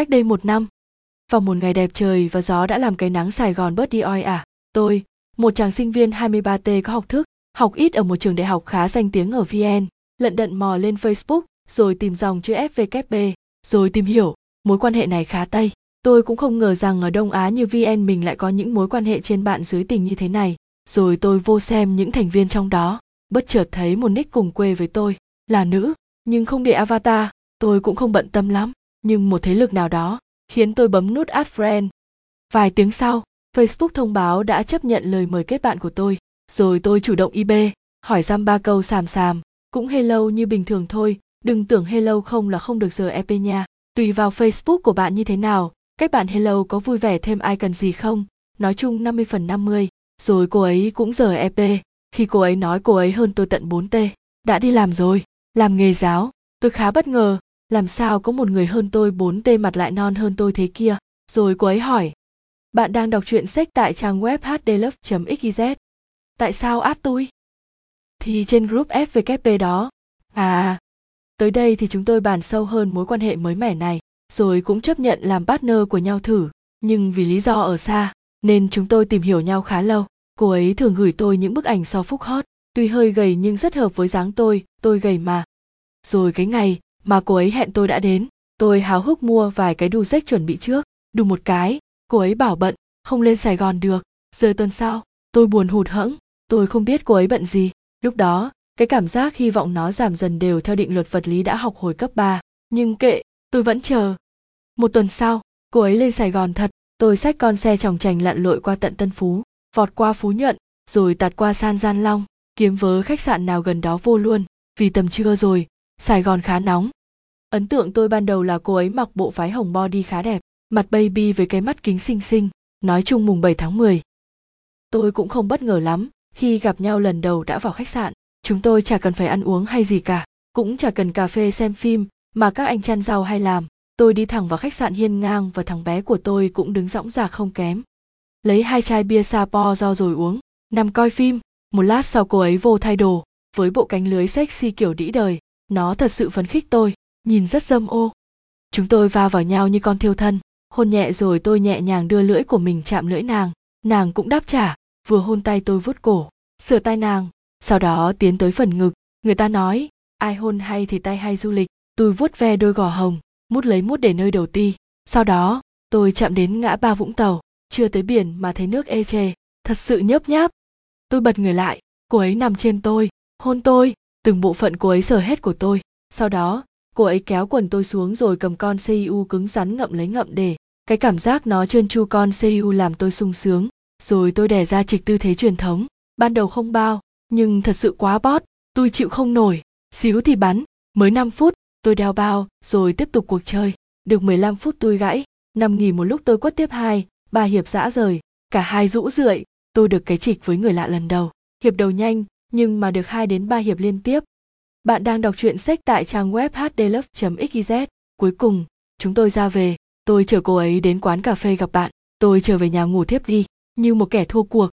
cách đây một năm vào một ngày đẹp trời và gió đã làm cái nắng Sài Gòn bớt đi oi ả. À. Tôi, một chàng sinh viên 23T có học thức, học ít ở một trường đại học khá danh tiếng ở VN, lận đận mò lên Facebook, rồi tìm dòng chữ FVKB rồi tìm hiểu, mối quan hệ này khá tây. Tôi cũng không ngờ rằng ở Đông Á như VN mình lại có những mối quan hệ trên bạn dưới tình như thế này. Rồi tôi vô xem những thành viên trong đó, bất chợt thấy một nick cùng quê với tôi, là nữ, nhưng không để avatar, tôi cũng không bận tâm lắm. Nhưng một thế lực nào đó khiến tôi bấm nút add friend. Vài tiếng sau, Facebook thông báo đã chấp nhận lời mời kết bạn của tôi, rồi tôi chủ động IB, hỏi dăm ba câu sàm sàm, cũng hello như bình thường thôi, đừng tưởng hello không là không được giờ EP nha. Tùy vào Facebook của bạn như thế nào, cách bạn hello có vui vẻ thêm ai cần gì không, nói chung 50 phần 50, rồi cô ấy cũng giờ EP, khi cô ấy nói cô ấy hơn tôi tận 4T, đã đi làm rồi, làm nghề giáo, tôi khá bất ngờ, làm sao có một người hơn tôi bốn tê mặt lại non hơn tôi thế kia? Rồi cô ấy hỏi. Bạn đang đọc truyện sách tại trang web hdlove.xyz tại sao át tôi? Thì trên group fvkp đó. À tới đây thì chúng tôi bàn sâu hơn mối quan hệ mới mẻ này. Rồi cũng chấp nhận làm partner của nhau thử. Nhưng vì lý do ở xa, nên chúng tôi tìm hiểu nhau khá lâu. Cô ấy thường gửi tôi những bức ảnh so phúc hot. Tuy hơi gầy nhưng rất hợp với dáng tôi tôi gầy mà. Rồi cái ngày mà cô ấy hẹn tôi đã đến. Tôi háo hức mua vài cái đu rách chuẩn bị trước. Đủ một cái cô ấy bảo bận không lên sài gòn được. Giờ tuần sau tôi buồn hụt hẫng. Tôi không biết cô ấy bận gì. Lúc đó cái cảm giác hy vọng nó giảm dần đều theo định luật vật lý đã học hồi cấp 3. Nhưng kệ, tôi vẫn chờ. Một tuần sau, cô ấy lên Sài Gòn thật, tôi xách con xe chòng chành lặn lội qua tận Tân Phú, vọt qua Phú Nhuận, rồi tạt qua San Gian Long, kiếm vớ khách sạn nào gần đó vô luôn, vì tầm trưa rồi, Sài Gòn khá nóng. Ấn tượng tôi ban đầu là cô ấy mặc bộ váy hồng body khá đẹp, mặt baby với cái mắt kính xinh xinh, nói chung mùng 7 tháng 10. Tôi cũng không bất ngờ lắm, khi gặp nhau lần đầu đã vào khách sạn, chúng tôi chả cần phải ăn uống hay gì cả, cũng chả cần cà phê xem phim mà các anh chăn rau hay làm. Tôi đi thẳng vào khách sạn hiên ngang và thằng bé của tôi cũng đứng dõng dạc không kém. Lấy hai chai bia Sapo do rồi uống, nằm coi phim, một lát sau cô ấy vô thay đồ, với bộ cánh lưới sexy kiểu đĩ đời, nó thật sự phấn khích tôi, nhìn rất dâm ô. Chúng tôi va vào nhau như con thiêu thân, hôn nhẹ rồi tôi nhẹ nhàng đưa lưỡi của mình chạm lưỡi nàng nàng cũng đáp trả, vừa hôn tay tôi vuốt cổ, sửa tay nàng, sau đó tiến tới phần ngực, người ta nói, ai hôn hay thì tay hay du lịch. Tôi vuốt ve đôi gò hồng, mút lấy mút để nơi đầu ti. Sau đó, tôi chạm đến ngã ba vũng tàu, chưa tới biển mà thấy nước ê chề, thật sự nhớp nháp. Tôi bật người lại, cô ấy nằm trên tôi, hôn tôi từng bộ phận cô ấy sờ hết của tôi. Sau đó, cô ấy kéo quần tôi xuống rồi cầm con cu cứng rắn ngậm lấy ngậm để. Cái cảm giác nó trơn tru con cu làm tôi sung sướng, rồi tôi đẻ ra trịch tư thế truyền thống. Ban đầu không bao, nhưng thật sự quá bót, tôi chịu không nổi. Xíu thì bắn, mới 5 phút, tôi đeo bao, rồi tiếp tục cuộc chơi. Được 15 phút tôi gãy, nằm nghỉ một lúc tôi quất tiếp hai, ba hiệp dã rời. Cả hai rũ rượi, tôi được cái trịch với người lạ lần đầu. Hiệp đầu nhanh nhưng mà được 2 đến 3 hiệp liên tiếp. Bạn đang đọc truyện sách tại trang web hdlove.xyz. Cuối cùng, chúng tôi ra về, tôi chở cô ấy đến quán cà phê gặp bạn, tôi trở về nhà ngủ thiếp đi, như một kẻ thua cuộc,